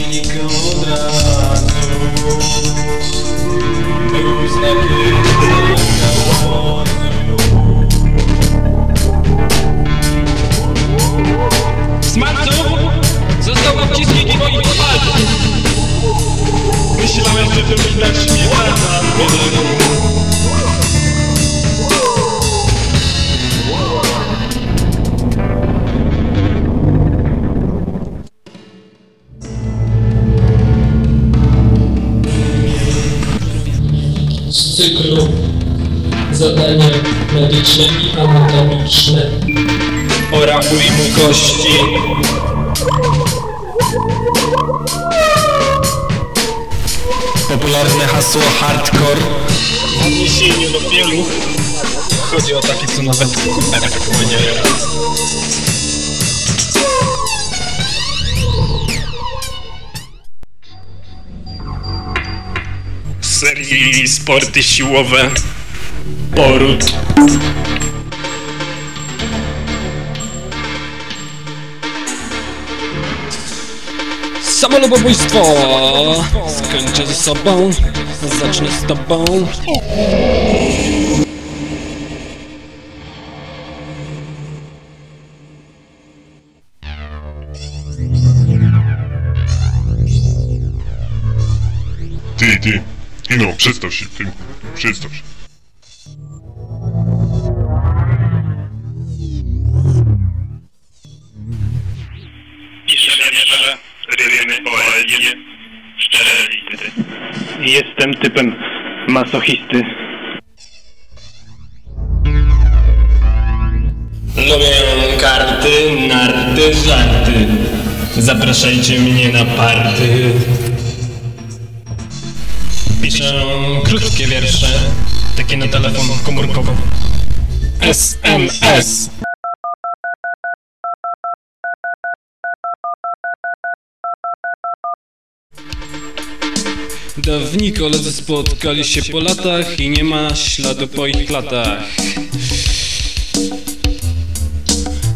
silnika od razu Był znakiem Smarcu został odcisknik twoich palców. Myślałem, że to widać śmietana w wieleniu. Cyklu zadania medyczne i anatomiczne. Orachuj mu kości. Popularne hasło hardcore w odniesieniu do pieluch chodzi o takie, co nawet efekt nie serii sporty siłowe poród Samolubobójstwo! Skończę ze sobą, zacznę z tobą. Ty, ty. No, przedstaw się, ty. Przedstaw się. Jestem typem masochisty. Lubię karty, narty, żarty. Zapraszajcie mnie na party. Piszę krótkie wiersze, takie na telefon komórkowy. SMS. Dawni koledzy spotkali się po latach i nie ma śladu po ich latach.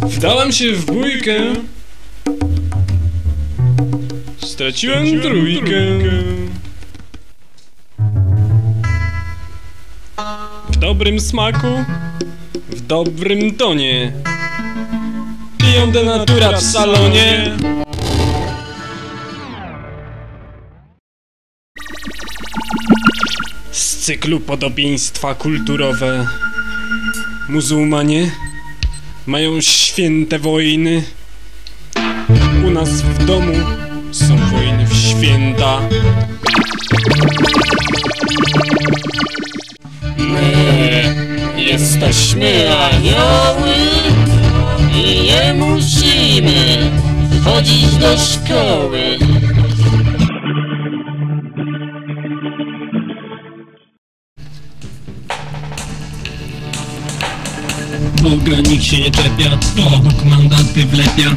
Wdałem się w bójkę. Straciłem trójkę. Dobrym smaku, w dobrym tonie. Piją denatura w salonie. Z cyklu podobieństwa kulturowe. Muzułmanie mają święte wojny. U nas w domu są wojny w święta. Jesteśmy anioły i nie musimy chodzić do szkoły. Boga nikt się nie czepia, to obok mandaty wlepia.